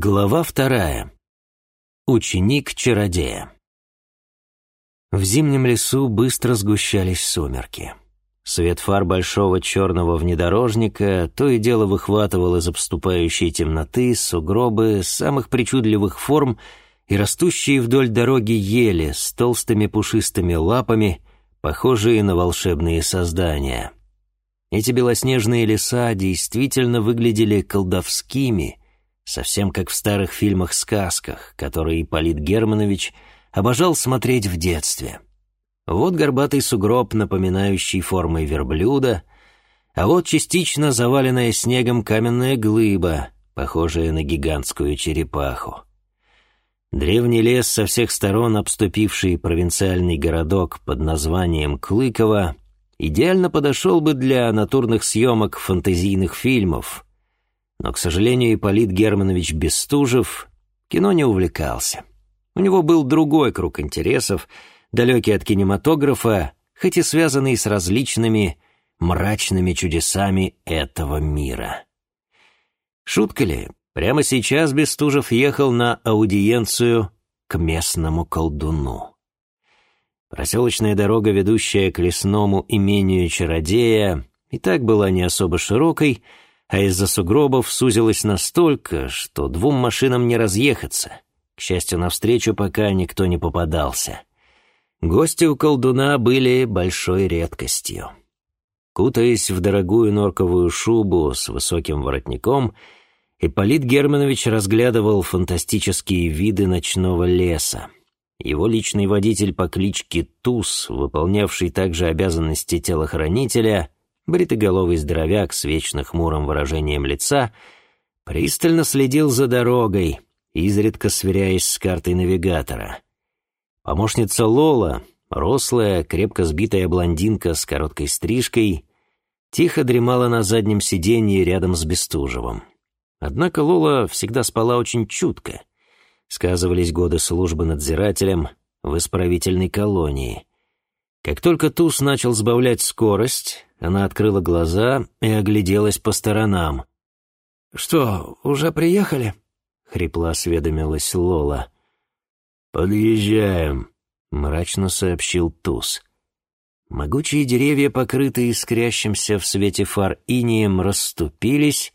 Глава вторая. Ученик-чародея. В зимнем лесу быстро сгущались сумерки. Свет фар большого черного внедорожника то и дело выхватывал из обступающей темноты сугробы самых причудливых форм и растущие вдоль дороги ели с толстыми пушистыми лапами, похожие на волшебные создания. Эти белоснежные леса действительно выглядели колдовскими — совсем как в старых фильмах-сказках, которые Ипполит Германович обожал смотреть в детстве. Вот горбатый сугроб, напоминающий формой верблюда, а вот частично заваленная снегом каменная глыба, похожая на гигантскую черепаху. Древний лес со всех сторон, обступивший провинциальный городок под названием Клыково, идеально подошел бы для натурных съемок фантазийных фильмов — но, к сожалению, Ипполит Германович Бестужев кино не увлекался. У него был другой круг интересов, далекий от кинематографа, хоть и связанный с различными мрачными чудесами этого мира. Шутка ли, прямо сейчас Бестужев ехал на аудиенцию к местному колдуну. Проселочная дорога, ведущая к лесному имению чародея, и так была не особо широкой, а из-за сугробов сузилась настолько, что двум машинам не разъехаться. К счастью, навстречу пока никто не попадался. Гости у колдуна были большой редкостью. Кутаясь в дорогую норковую шубу с высоким воротником, Ипполит Германович разглядывал фантастические виды ночного леса. Его личный водитель по кличке Туз, выполнявший также обязанности телохранителя, бритоголовый здоровяк с вечно хмурым выражением лица, пристально следил за дорогой, изредка сверяясь с картой навигатора. Помощница Лола, рослая, крепко сбитая блондинка с короткой стрижкой, тихо дремала на заднем сиденье рядом с Бестужевым. Однако Лола всегда спала очень чутко. Сказывались годы службы надзирателем в исправительной колонии. Как только Туз начал сбавлять скорость, она открыла глаза и огляделась по сторонам. «Что, уже приехали?» — хрипло осведомилась Лола. «Подъезжаем», — мрачно сообщил Туз. Могучие деревья, покрытые искрящимся в свете фар инием, расступились,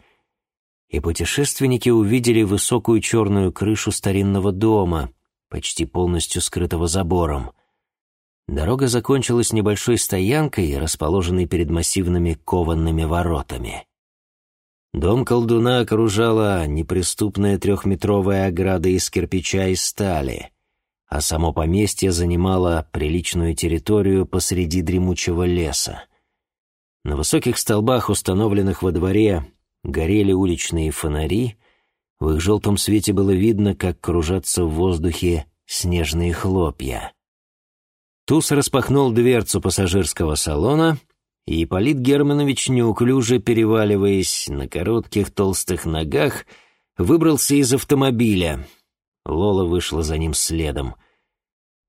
и путешественники увидели высокую черную крышу старинного дома, почти полностью скрытого забором. Дорога закончилась небольшой стоянкой, расположенной перед массивными кованными воротами. Дом колдуна окружала неприступная трехметровая ограда из кирпича и стали, а само поместье занимало приличную территорию посреди дремучего леса. На высоких столбах, установленных во дворе, горели уличные фонари, в их желтом свете было видно, как кружатся в воздухе снежные хлопья. Туз распахнул дверцу пассажирского салона, и Ипполит Германович, неуклюже переваливаясь на коротких толстых ногах, выбрался из автомобиля. Лола вышла за ним следом.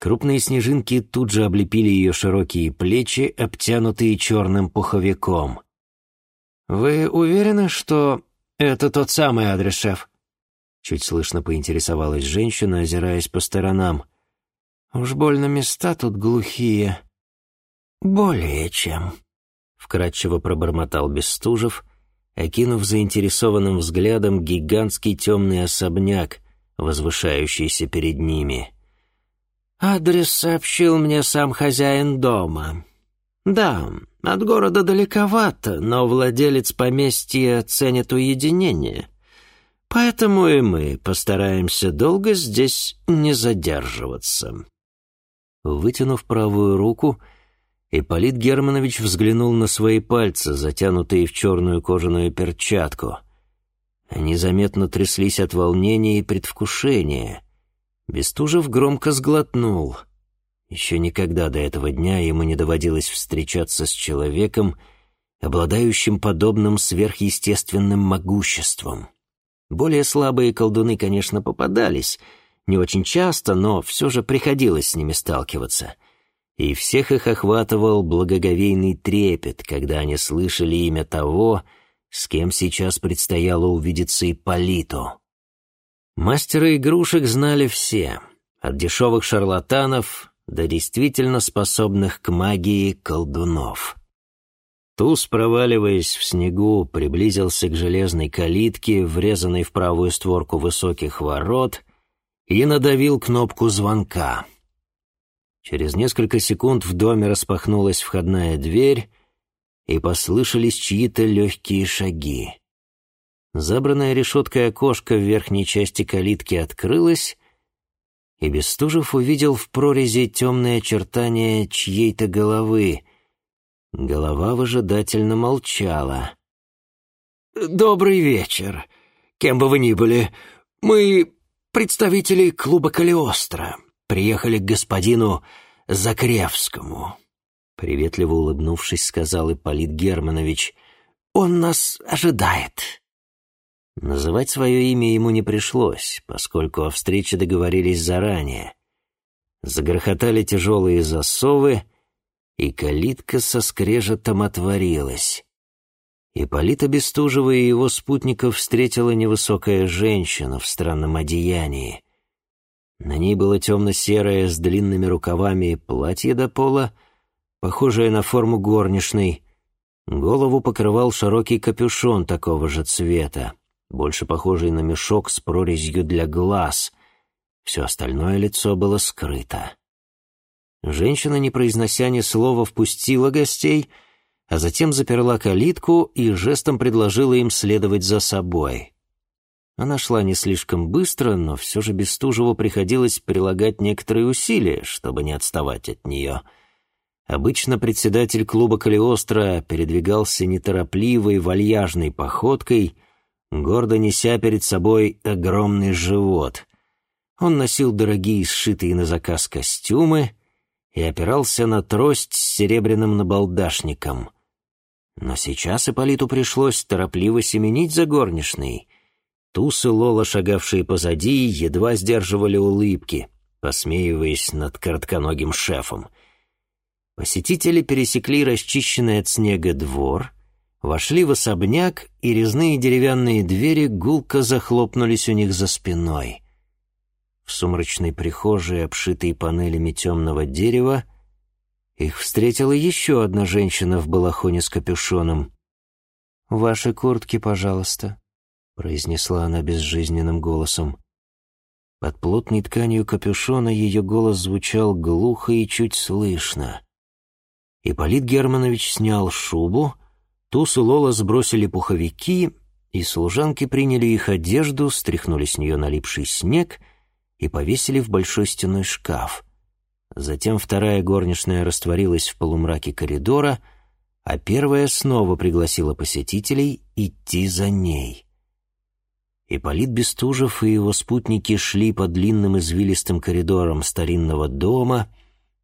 Крупные снежинки тут же облепили ее широкие плечи, обтянутые черным пуховиком. «Вы уверены, что это тот самый адрес, шеф?» Чуть слышно поинтересовалась женщина, озираясь по сторонам. Уж больно места тут глухие. Более чем. Вкратчиво пробормотал Бестужев, окинув заинтересованным взглядом гигантский темный особняк, возвышающийся перед ними. «Адрес сообщил мне сам хозяин дома. Да, от города далековато, но владелец поместья ценит уединение. Поэтому и мы постараемся долго здесь не задерживаться». Вытянув правую руку, Ипполит Германович взглянул на свои пальцы, затянутые в черную кожаную перчатку. Они заметно тряслись от волнения и предвкушения. Бестужев громко сглотнул. Еще никогда до этого дня ему не доводилось встречаться с человеком, обладающим подобным сверхъестественным могуществом. Более слабые колдуны, конечно, попадались — не очень часто, но все же приходилось с ними сталкиваться. И всех их охватывал благоговейный трепет, когда они слышали имя того, с кем сейчас предстояло увидеться Ипполиту. Мастера игрушек знали все, от дешевых шарлатанов до действительно способных к магии колдунов. Туз, проваливаясь в снегу, приблизился к железной калитке, врезанной в правую створку высоких ворот, и надавил кнопку звонка. Через несколько секунд в доме распахнулась входная дверь, и послышались чьи-то легкие шаги. Забранная решеткой окошко в верхней части калитки открылось, и Бестужев увидел в прорези темные очертания чьей-то головы. Голова выжидательно молчала. «Добрый вечер. Кем бы вы ни были, мы представители клуба «Калиостро». Приехали к господину Закревскому». Приветливо улыбнувшись, сказал Ипполит Германович. «Он нас ожидает». Называть свое имя ему не пришлось, поскольку о встрече договорились заранее. Загрохотали тяжелые засовы, и калитка со скрежетом отворилась. Ипполита Бестужева и его спутников встретила невысокая женщина в странном одеянии. На ней было темно-серое с длинными рукавами платье до пола, похожее на форму горничной. Голову покрывал широкий капюшон такого же цвета больше похожий на мешок с прорезью для глаз. Все остальное лицо было скрыто. Женщина, не произнося ни слова, впустила гостей, а затем заперла калитку и жестом предложила им следовать за собой. Она шла не слишком быстро, но все же Бестужеву приходилось прилагать некоторые усилия, чтобы не отставать от нее. Обычно председатель клуба Калиостро передвигался неторопливой, вальяжной походкой, гордо неся перед собой огромный живот. Он носил дорогие сшитые на заказ костюмы и опирался на трость с серебряным набалдашником. Но сейчас Ипполиту пришлось торопливо семенить за горничной. Тусы Лола, шагавшие позади, едва сдерживали улыбки, посмеиваясь над коротконогим шефом. Посетители пересекли расчищенный от снега двор — вошли в особняк, и резные деревянные двери гулко захлопнулись у них за спиной. В сумрачной прихожей, обшитой панелями темного дерева, их встретила еще одна женщина в балахоне с капюшоном. «Ваши куртки, пожалуйста», — произнесла она безжизненным голосом. Под плотной тканью капюшона ее голос звучал глухо и чуть слышно. Ипполит Германович снял шубу, Туз и Лола сбросили пуховики, и служанки приняли их одежду, стряхнули с нее налипший снег и повесили в большой стенной шкаф. Затем вторая горничная растворилась в полумраке коридора, а первая снова пригласила посетителей идти за ней. Ипполит Бестужев и его спутники шли по длинным извилистым коридорам старинного дома,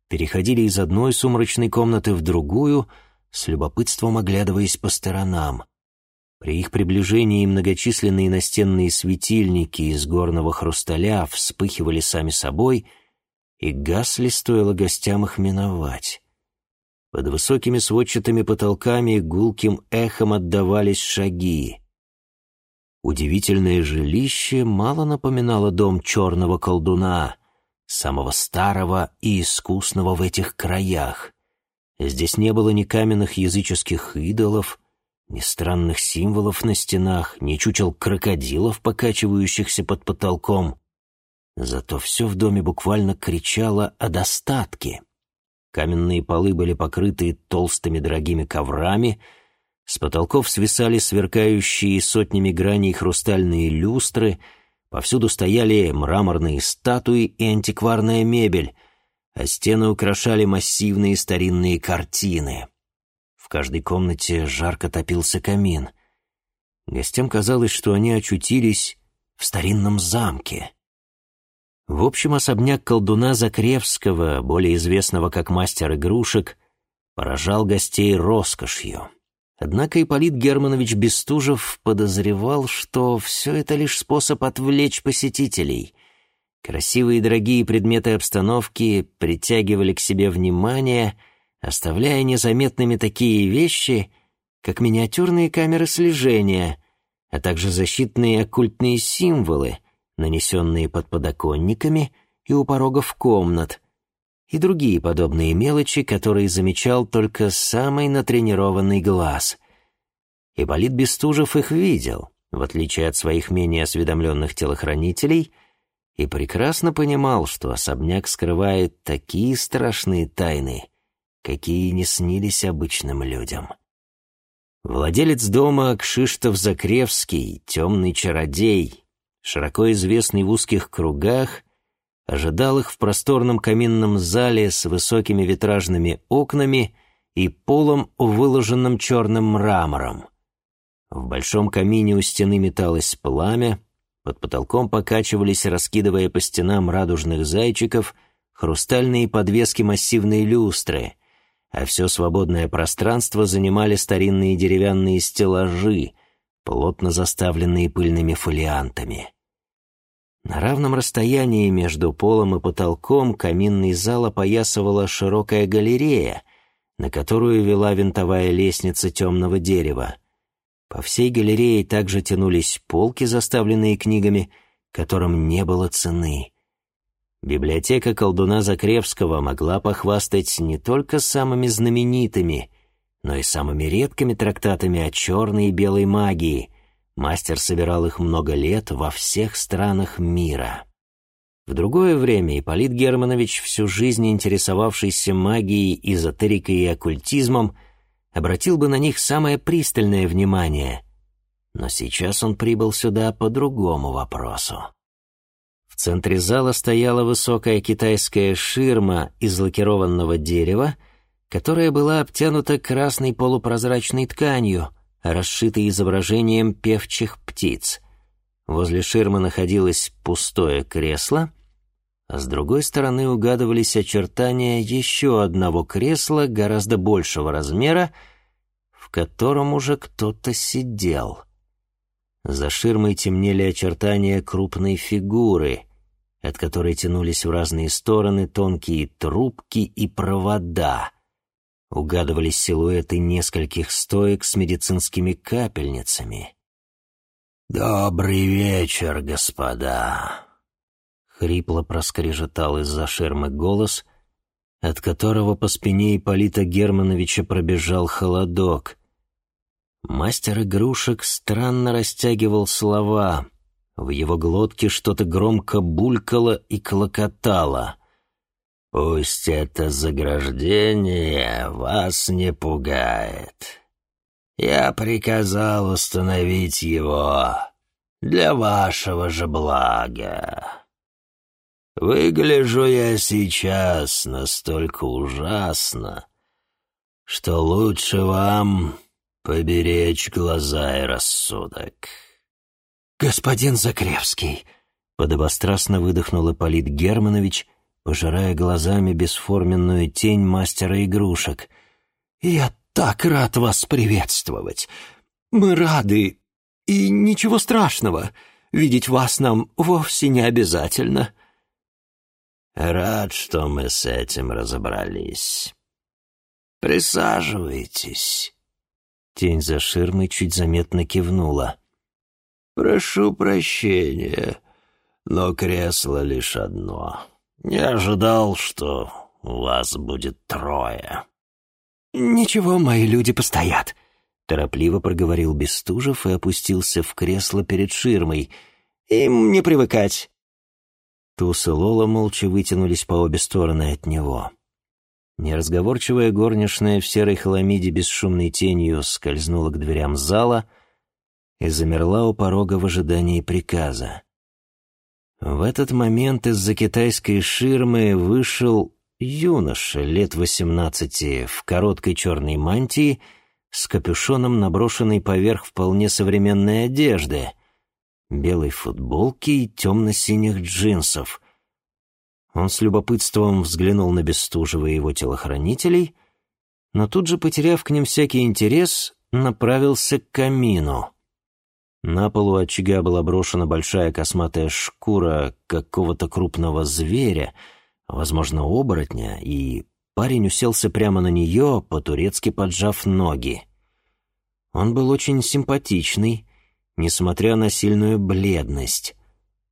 переходили из одной сумрачной комнаты в другую — с любопытством оглядываясь по сторонам. При их приближении многочисленные настенные светильники из горного хрусталя вспыхивали сами собой и гасли, стоило гостям их миновать. Под высокими сводчатыми потолками гулким эхом отдавались шаги. Удивительное жилище мало напоминало дом черного колдуна, самого старого и искусного в этих краях — Здесь не было ни каменных языческих идолов, ни странных символов на стенах, ни чучел крокодилов, покачивающихся под потолком. Зато все в доме буквально кричало о достатке. Каменные полы были покрыты толстыми дорогими коврами, с потолков свисали сверкающие сотнями граней хрустальные люстры, повсюду стояли мраморные статуи и антикварная мебель — а стены украшали массивные старинные картины. Каждой комнате жарко топился камин. Гостям казалось, что они очутились в старинном замке. В общем, особняк колдуна Закревского, более известного как мастер игрушек, поражал гостей роскошью. Однако Ипполит Германович Бестужев подозревал, что все это лишь способ отвлечь посетителей, Красивые и дорогие предметы обстановки притягивали к себе внимание, оставляя незаметными такие вещи, как миниатюрные камеры слежения, а также защитные оккультные символы, нанесенные под подоконниками и у порогов комнат, и другие подобные мелочи, которые замечал только самый натренированный глаз. Ипполит Бестужев их видел, в отличие от своих менее осведомленных телохранителей, и прекрасно понимал, что особняк скрывает такие страшные тайны, какие не снились обычным людям. Владелец дома Кшиштов-Закревский, темный чародей, широко известный в узких кругах, ожидал их в просторном каминном зале с высокими витражными окнами и полом, выложенным черным мрамором. В большом камине у стены металось пламя, под потолком покачивались, раскидывая по стенам радужных зайчиков, хрустальные подвески массивной люстры, а все свободное пространство занимали старинные деревянные стеллажи, плотно заставленные пыльными фолиантами. На равном расстоянии между полом и потолком каминный зал опоясывала широкая галерея, на которую вела винтовая лестница темного дерева. По всей галерее также тянулись полки, заставленные книгами, которым не было цены. Библиотека колдуна Закревского могла похвастать не только самыми знаменитыми, но и самыми редкими трактатами о черной и белой магии — Мастер собирал их много лет во всех странах мира. В другое время Ипполит Германович, всю жизнь интересовавшийся магией, эзотерикой и оккультизмом, обратил бы на них самое пристальное внимание. Но сейчас он прибыл сюда по другому вопросу. Центре зала стояла высокая китайская ширма из лакированного дерева, которая была обтянута красной полупрозрачной тканью — расшитый изображением певчих птиц. Возле ширмы находилось пустое кресло, а с другой стороны угадывались очертания еще одного кресла гораздо большего размера, в котором уже кто-то сидел. За ширмой темнели очертания крупной фигуры, от которой тянулись в разные стороны тонкие трубки и провода — угадывались силуэты нескольких стоек с медицинскими капельницами. «Добрый вечер, господа!» Хрипло проскрежетал из-за ширмы голос, от которого по спине Ипполита Германовича пробежал холодок. Мастер игрушек странно растягивал слова. В его глотке что-то громко булькало и клокотало — Пусть это заграждение вас не пугает. Я приказал установить его для вашего же блага. Выгляжу я сейчас настолько ужасно, что лучше вам поберечь глаза и рассудок. «Господин Закревский!» — подобострастно выдохнул Ипполит Германович — пожирая глазами бесформенную тень мастера игрушек. «Я так рад вас приветствовать! Мы рады, и ничего страшного, видеть вас нам вовсе не обязательно». «Рад, что мы с этим разобрались. Присаживайтесь». Тень за ширмой чуть заметно кивнула. «Прошу прощения, но кресло лишь одно. Не ожидал, что у вас будет трое». «Ничего, мои люди постоят», — торопливо проговорил Бестужев и опустился в кресло перед ширмой. «Им не привыкать». Туз и Лола молча вытянулись по обе стороны от него. Неразговорчивая горничная в серой хламиде бесшумной тенью скользнула к дверям зала и замерла у порога в ожидании приказа. В этот момент из-за китайской ширмы вышел юноша лет восемнадцати в короткой черной мантии с капюшоном, наброшенной поверх вполне современной одежды, белой футболки и темно-синих джинсов. Он с любопытством взглянул на Бестужева и его телохранителей, но тут же, потеряв к ним всякий интерес, направился к камину. На полу очага была брошена большая косматая шкура какого-то крупного зверя, возможно, оборотня, и парень уселся прямо на нее, по-турецки поджав ноги. Он был очень симпатичный, несмотря на сильную бледность.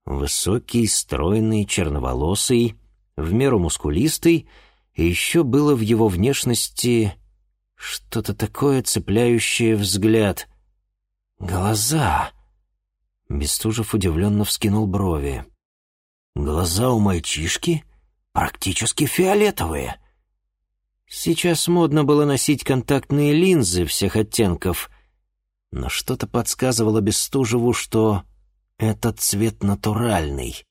Высокий, стройный, черноволосый, в меру мускулистый, и еще было в его внешности что-то такое, цепляющее взгляд. Глаза. Бестужев удивленно вскинул брови. Глаза у мальчишки практически фиолетовые. Сейчас модно было носить контактные линзы всех оттенков, но что-то подсказывало Бестужеву, что этот цвет натуральный.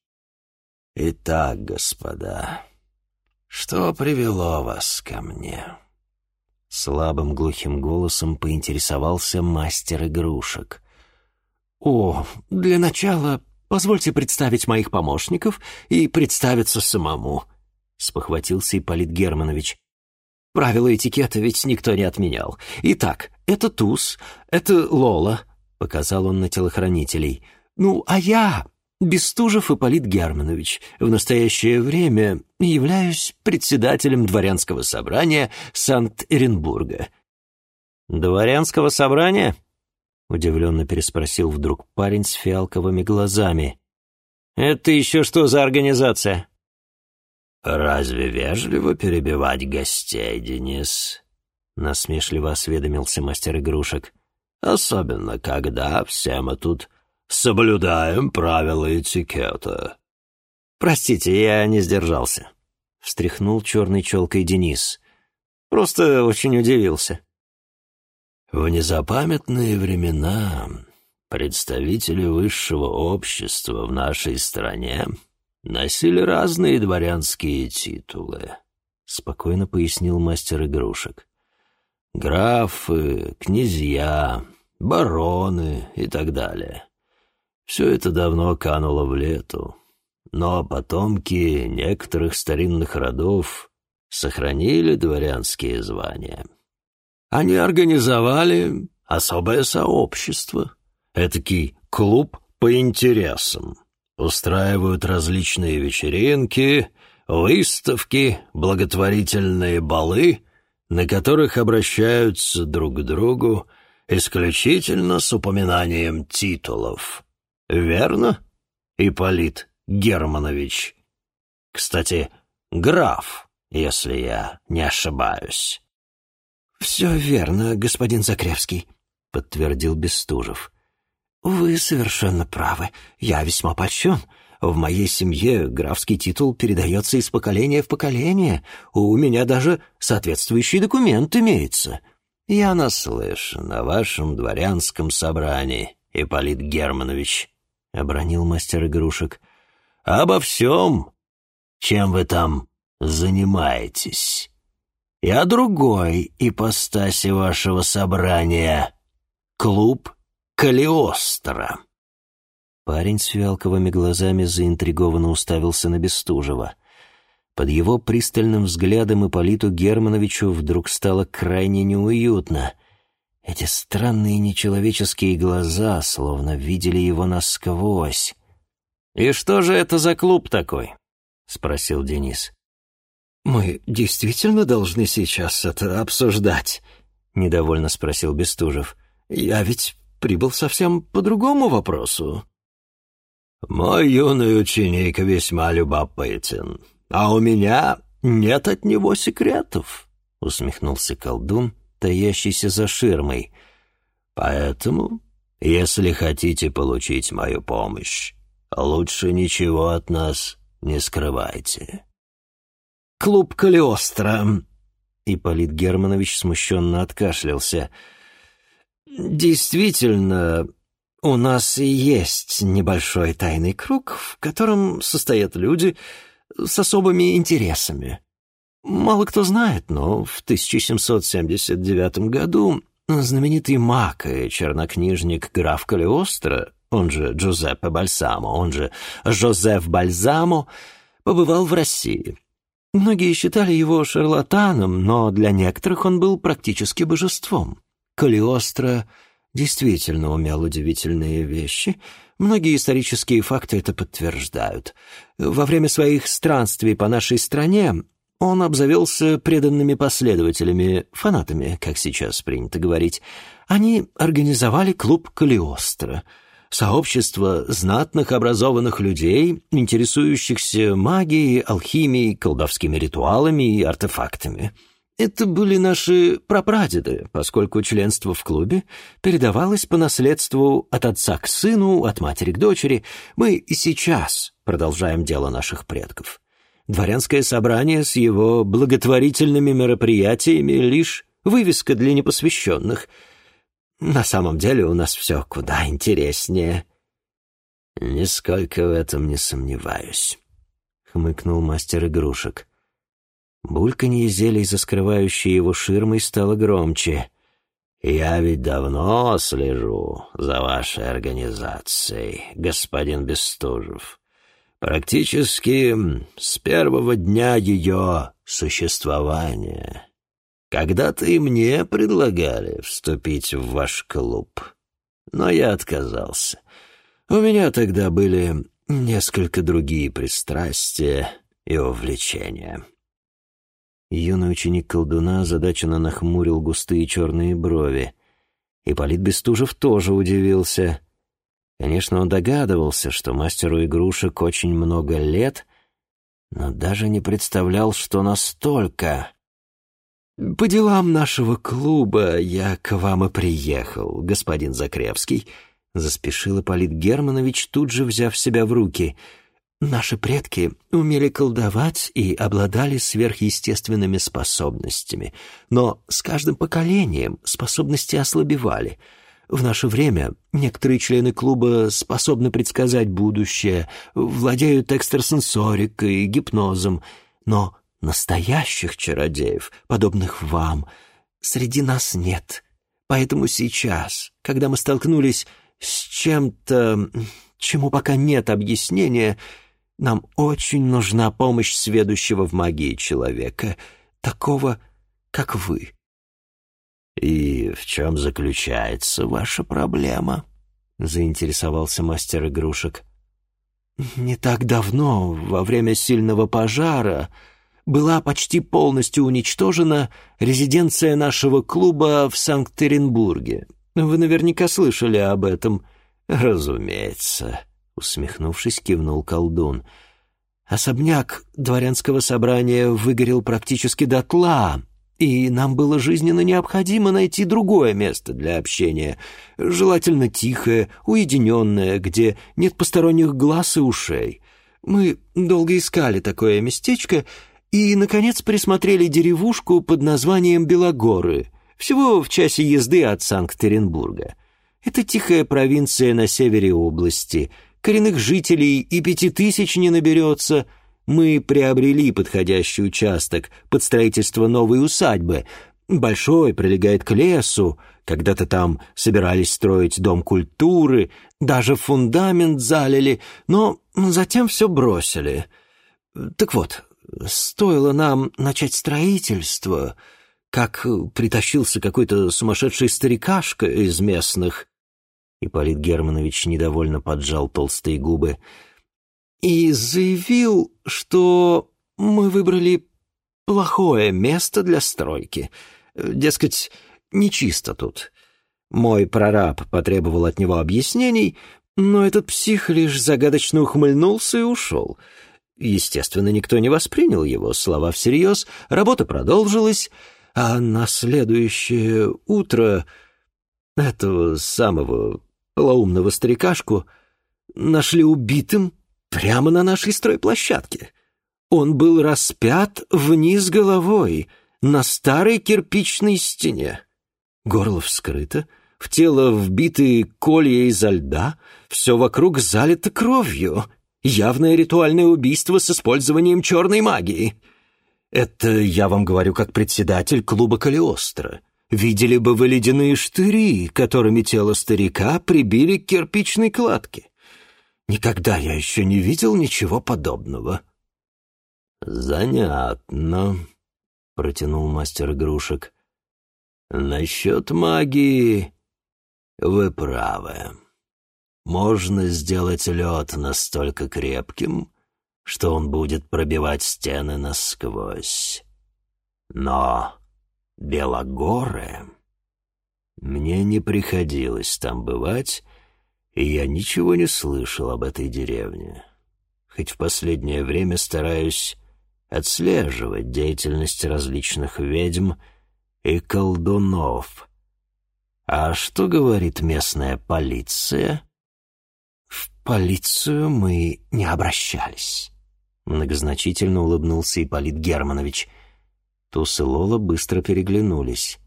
«Итак, господа, что привело вас ко мне?» Слабым глухим голосом поинтересовался мастер игрушек. «О, для начала позвольте представить моих помощников и представиться самому», — спохватился Ипполит Германович. «Правила этикета ведь никто не отменял. Итак, это Туз, это Лола», — показал он на телохранителей. «Ну, а я Бестужев Ипполит Германович, в настоящее время являюсь председателем дворянского собрания Санкт-Эренбурга». «Дворянского собрания?» — удивленно переспросил вдруг парень с фиалковыми глазами. «Это еще что за организация?» «Разве вежливо перебивать гостей, Денис?» — насмешливо осведомился мастер игрушек. «Особенно, когда все мы тут соблюдаем правила этикета». «Простите, я не сдержался», — встряхнул черной челкой Денис. «Просто очень удивился». В незапамятные времена представители высшего общества в нашей стране носили разные дворянские титулы, — спокойно пояснил мастер игрушек. Графы, князья, бароны и так далее. Все это давно кануло в лету, но потомки некоторых старинных родов сохранили дворянские звания. Они организовали особое сообщество, этакий клуб по интересам, устраивают различные вечеринки, выставки, благотворительные балы, на которых обращаются друг к другу исключительно с упоминанием титулов. Верно, Ипполит Германович? Кстати, граф, если я не ошибаюсь. «Все верно, господин Закревский», — подтвердил Бестужев. «Вы совершенно правы. Я весьма польщен. В моей семье графский титул передается из поколения в поколение. У меня даже соответствующий документ имеется». «Я наслышан о вашем дворянском собрании, Ипполит Германович», — обронил мастер игрушек. «Обо всем, чем вы там занимаетесь. И о другой ипостаси вашего собрания — клуб Калиостро». Парень с фиалковыми глазами заинтригованно уставился на Бестужева. Под его пристальным взглядом Ипполиту Германовичу вдруг стало крайне неуютно. Эти странные нечеловеческие глаза словно видели его насквозь. «И что же это за клуб такой?» — спросил Денис. «Мы действительно должны сейчас это обсуждать?» — недовольно спросил Бестужев. «Я ведь прибыл совсем по другому вопросу». «Мой юный ученик весьма любопытен, а у меня нет от него секретов», — усмехнулся колдун, таящийся за ширмой. «Поэтому, если хотите получить мою помощь, лучше ничего от нас не скрывайте». «Клуб Калиостро», — Ипполит Германович смущенно откашлялся. «Действительно, у нас есть небольшой тайный круг, в котором состоят люди с особыми интересами. Мало кто знает, но в 1779 году знаменитый маг и чернокнижник граф Калиостро, он же Джузеппе Бальсамо, он же Жозеф Бальзамо, побывал в России. Многие считали его шарлатаном, но для некоторых он был практически божеством. Калиостро действительно умел удивительные вещи. Многие исторические факты это подтверждают. Во время своих странствий по нашей стране он обзавелся преданными последователями, фанатами, как сейчас принято говорить. Они организовали клуб Калиостро. сообщество знатных образованных людей, интересующихся магией, алхимией, колдовскими ритуалами и артефактами. Это были наши прапрадеды, поскольку членство в клубе передавалось по наследству от отца к сыну, от матери к дочери. Мы и сейчас продолжаем дело наших предков. Дворянское собрание с его благотворительными мероприятиями — лишь вывеска для непосвященных. На самом деле у нас все куда интереснее. «Нисколько в этом не сомневаюсь», — хмыкнул мастер игрушек. Бульканье зелий за скрывающей его ширмой стало громче. «Я ведь давно слежу за вашей организацией, господин Бестужев. Практически с первого дня ее существования. Когда-то и мне предлагали вступить в ваш клуб, но я отказался. У меня тогда были несколько другие пристрастия и увлечения». Юный ученик колдуна озадаченно нахмурил густые черные брови. И Полит Бестужев тоже удивился. Конечно, он догадывался, что мастеру игрушек очень много лет, но даже не представлял, что настолько. «По делам нашего клуба я к вам и приехал, господин Закревский», — заспешил Ипполит Германович, тут же взяв себя в руки — Наши предки умели колдовать и обладали сверхъестественными способностями, но с каждым поколением способности ослабевали. В наше время некоторые члены клуба способны предсказать будущее, владеют экстрасенсорикой, гипнозом, но настоящих чародеев, подобных вам, среди нас нет. Поэтому сейчас, когда мы столкнулись с чем-то, чему пока нет объяснения, нам очень нужна помощь сведущего в магии человека, такого, как вы». «И в чем заключается ваша проблема?» — заинтересовался мастер игрушек. «Не так давно, во время сильного пожара, была почти полностью уничтожена резиденция нашего клуба в Санкт-Петербурге. Вы наверняка слышали об этом». «Разумеется», усмехнувшись, кивнул колдун. Особняк дворянского собрания выгорел практически дотла, и нам было жизненно необходимо найти другое место для общения, желательно тихое, уединенное, где нет посторонних глаз и ушей. Мы долго искали такое местечко и, наконец, присмотрели деревушку под названием Белогоры, всего в часе езды от Санкт-Петербурга. Это тихая провинция на севере области — коренных жителей и пяти тысяч не наберется. Мы приобрели подходящий участок под строительство новой усадьбы. Большой, прилегает к лесу. Когда-то там собирались строить дом культуры, даже фундамент залили, но затем все бросили. Так вот, стоило нам начать строительство, как притащился какой-то сумасшедший старикашка из местных, Ипполит Германович недовольно поджал толстые губы. «И заявил, что мы выбрали плохое место для стройки. Дескать, нечисто тут. Мой прораб потребовал от него объяснений, но этот псих лишь загадочно ухмыльнулся и ушел. Естественно, никто не воспринял его слова всерьез, работа продолжилась, а на следующее утро этого самого полоумного старикашку нашли убитым прямо на нашей стройплощадке. Он был распят вниз головой на старой кирпичной стене. Горло вскрыто, в тело вбиты колья изо льда, все вокруг залито кровью. Явное ритуальное убийство с использованием черной магии. Это я вам говорю как председатель клуба Калиостро видели бы вы ледяные штыри, которыми тело старика прибили к кирпичной кладке. Никогда я еще не видел ничего подобного». «Занятно», — протянул мастер игрушек. «Насчет магии вы правы. Можно сделать лед настолько крепким, что он будет пробивать стены насквозь. Но Белогоры. Мне не приходилось там бывать, и я ничего не слышал об этой деревне, хоть в последнее время стараюсь отслеживать деятельность различных ведьм и колдунов. А что говорит местная полиция? В полицию мы не обращались. Многозначительно улыбнулся Ипполит Германович. Тус и Лола быстро переглянулись.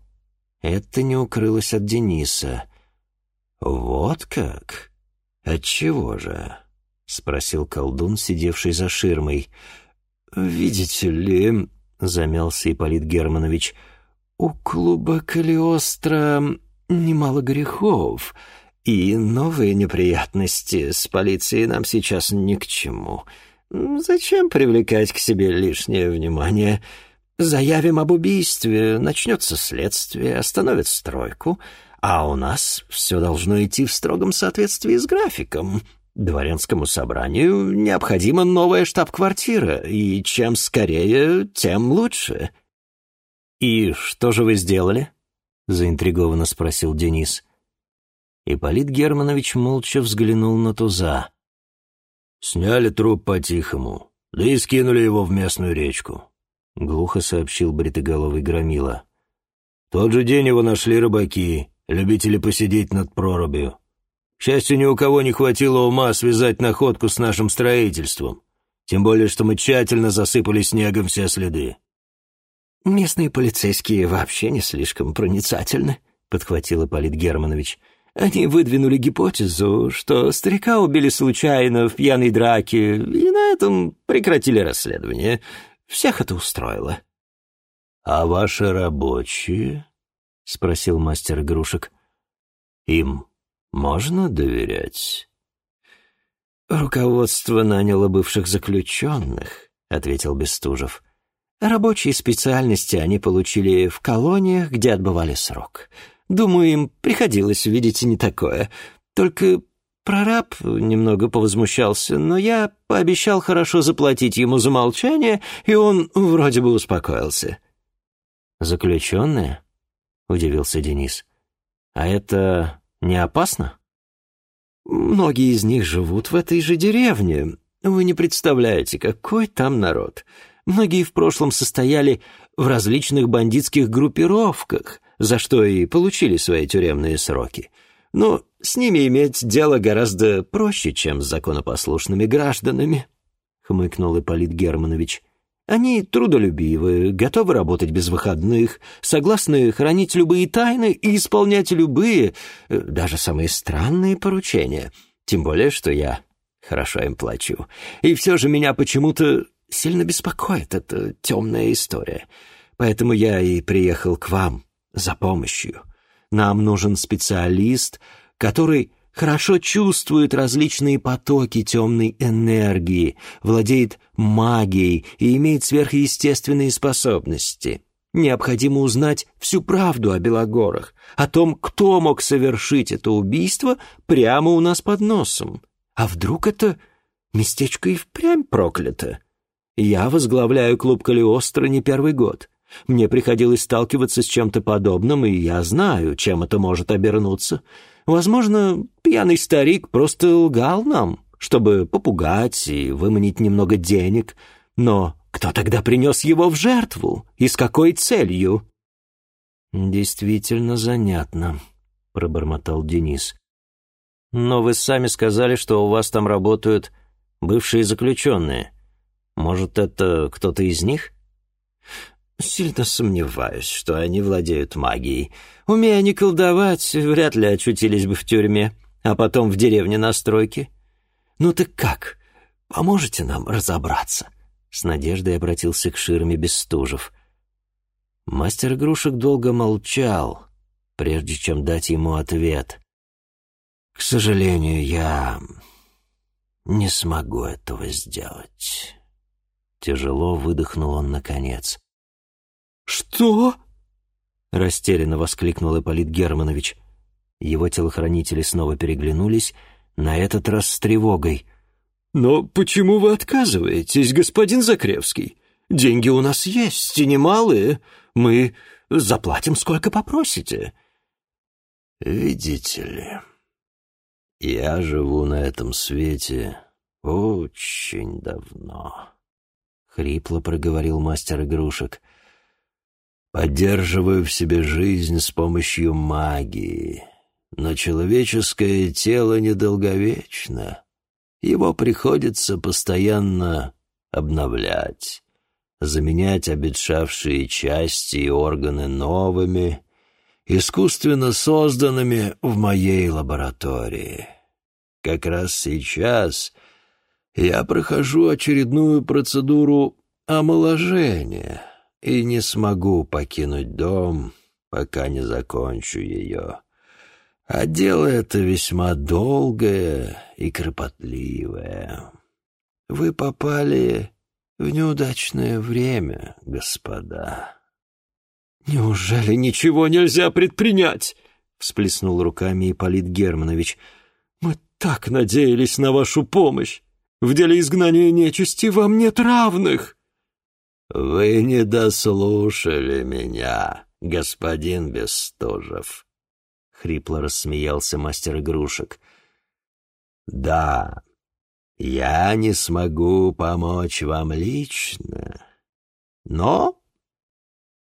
Это не укрылось от Дениса. «Вот как? Отчего же?» — спросил колдун, сидевший за ширмой. «Видите ли...» — замялся Ипполит Германович. «У клуба Калиостро немало грехов, и новые неприятности с полицией нам сейчас ни к чему. Зачем привлекать к себе лишнее внимание?» Заявим об убийстве, начнется следствие, остановят стройку, а у нас все должно идти в строгом соответствии с графиком. Дворянскому собранию необходима новая штаб-квартира, и чем скорее, тем лучше». «И что же вы сделали?» — заинтригованно спросил Денис. Ипполит Германович молча взглянул на туза. «Сняли труп по-тихому, да и скинули его в местную речку. — глухо сообщил бритоголовый громила. «Тот же день его нашли рыбаки, любители посидеть над прорубью. К счастью, ни у кого не хватило ума связать находку с нашим строительством, тем более, что мы тщательно засыпали снегом все следы». «Местные полицейские вообще не слишком проницательны», — подхватил Ипполит Германович. «Они выдвинули гипотезу, что старика убили случайно в пьяной драке, и на этом прекратили расследование. Всех это устроило. «А ваши рабочие?» — спросил мастер игрушек. «Им можно доверять?» «Руководство наняло бывших заключенных», — ответил Бестужев. «Рабочие специальности они получили в колониях, где отбывали срок. Думаю, им приходилось видеть не такое. Только Прораб немного повозмущался, но я пообещал хорошо заплатить ему за молчание, и он вроде бы успокоился. «Заключенные?» — удивился Денис. «А это не опасно?» «Многие из них живут в этой же деревне. Вы не представляете, какой там народ. Многие в прошлом состояли в различных бандитских группировках, за что и получили свои тюремные сроки. Но с ними иметь дело гораздо проще, чем с законопослушными гражданами», — хмыкнул Ипполит Германович. «Они трудолюбивы, готовы работать без выходных, согласны хранить любые тайны и исполнять любые, э, даже самые странные поручения. Тем более, что я хорошо им плачу. И все же меня почему-то сильно беспокоит эта темная история. Поэтому я и приехал к вам за помощью». Нам нужен специалист, который хорошо чувствует различные потоки темной энергии, владеет магией и имеет сверхъестественные способности. Необходимо узнать всю правду о Белогорах, о том, кто мог совершить это убийство прямо у нас под носом. А вдруг это местечко и впрямь проклято? Я возглавляю клуб Калиостро не первый год. Мне приходилось сталкиваться с чем-то подобным, и я знаю, чем это может обернуться. Возможно, пьяный старик просто лгал нам, чтобы попугать и выманить немного денег. Но кто тогда принес его в жертву? И с какой целью?» «Действительно занятно», — пробормотал Денис. «Но вы сами сказали, что у вас там работают бывшие заключенные. Может, это кто-то из них?» Сильно сомневаюсь, что они владеют магией. Умея они колдовать, вряд ли очутились бы в тюрьме, а потом в деревне на стройке. Ну так как? Поможете нам разобраться?» С надеждой обратился к ширме Бестужев. Мастер игрушек долго молчал, прежде чем дать ему ответ. «К сожалению, я не смогу этого сделать». Тяжело выдохнул он наконец. «Что?» — растерянно воскликнул Ипполит Германович. Его телохранители снова переглянулись, на этот раз с тревогой. «Но почему вы отказываетесь, господин Закревский? Деньги у нас есть, и немалые. Мы заплатим, сколько попросите». «Видите ли, Я живу на этом свете очень давно. Хрипло проговорил мастер игрушек. Поддерживаю в себе жизнь с помощью магии. Но человеческое тело недолговечно. Его приходится постоянно обновлять, заменять обетшавшие части и органы новыми, искусственно созданными в моей лаборатории. Как раз сейчас я прохожу очередную процедуру омоложения и не смогу покинуть дом, пока не закончу ее. А дело это весьма долгое и кропотливое. Вы попали в неудачное время, господа. «Неужели ничего нельзя предпринять?» — всплеснул руками Ипполит Германович. «Мы так надеялись на вашу помощь. В деле изгнания нечисти вам нет равных». «Вы не дослушали меня, господин Бестужев», — хрипло рассмеялся мастер игрушек. «Да, я не смогу помочь вам лично, но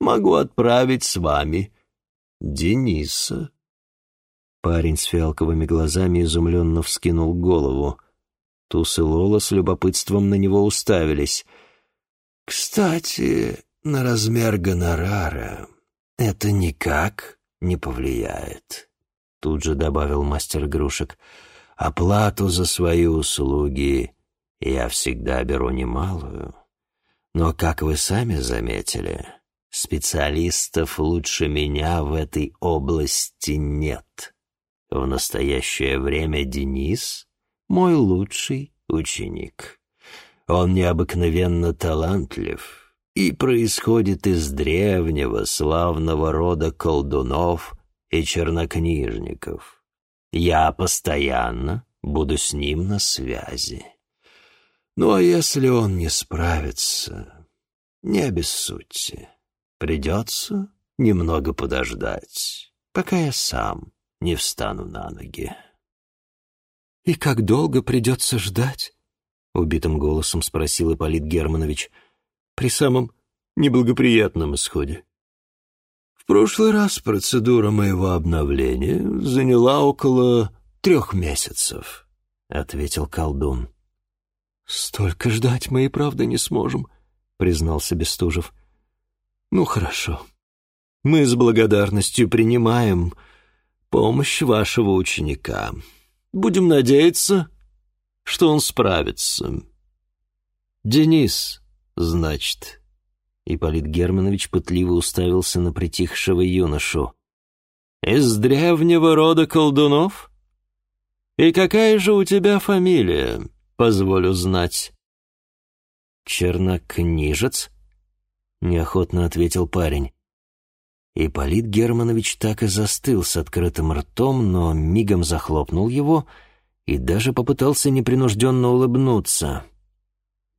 могу отправить с вами Дениса». Парень с фиалковыми глазами изумленно вскинул голову. Туз и Лола с любопытством на него уставились. «Кстати, на размер гонорара это никак не повлияет», — тут же добавил мастер игрушек. «Оплату за свои услуги я всегда беру немалую. Но, как вы сами заметили, специалистов лучше меня в этой области нет. В настоящее время Денис — мой лучший ученик. Он необыкновенно талантлив» и происходит из древнего славного рода колдунов и чернокнижников. Я постоянно буду с ним на связи. Ну а если он не справится, не обессудьте. Придется немного подождать, пока я сам не встану на ноги. «И как долго придется ждать?» — убитым голосом спросил Ипполит Германович — при самом неблагоприятном исходе. В прошлый раз процедура моего обновления заняла около трех месяцев, — ответил колдун. «Столько ждать мы и правда не сможем», — признался Бестужев. «Ну, хорошо. Мы с благодарностью принимаем помощь вашего ученика. Будем надеяться, что он справится. Денис, «Значит...» Ипполит Германович пытливо уставился на притихшего юношу. «Из древнего рода колдунов? И какая же у тебя фамилия, позволю знать?» «Чернокнижец?» — неохотно ответил парень. Ипполит Германович так и застыл с открытым ртом, но мигом захлопнул его и даже попытался непринужденно улыбнуться.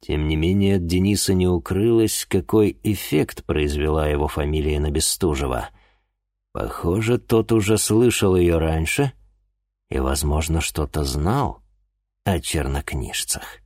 Тем не менее, от Дениса не укрылось, какой эффект произвела его фамилия на Бестужева. Похоже, тот уже слышал ее раньше и, возможно, что-то знал о чернокнижцах.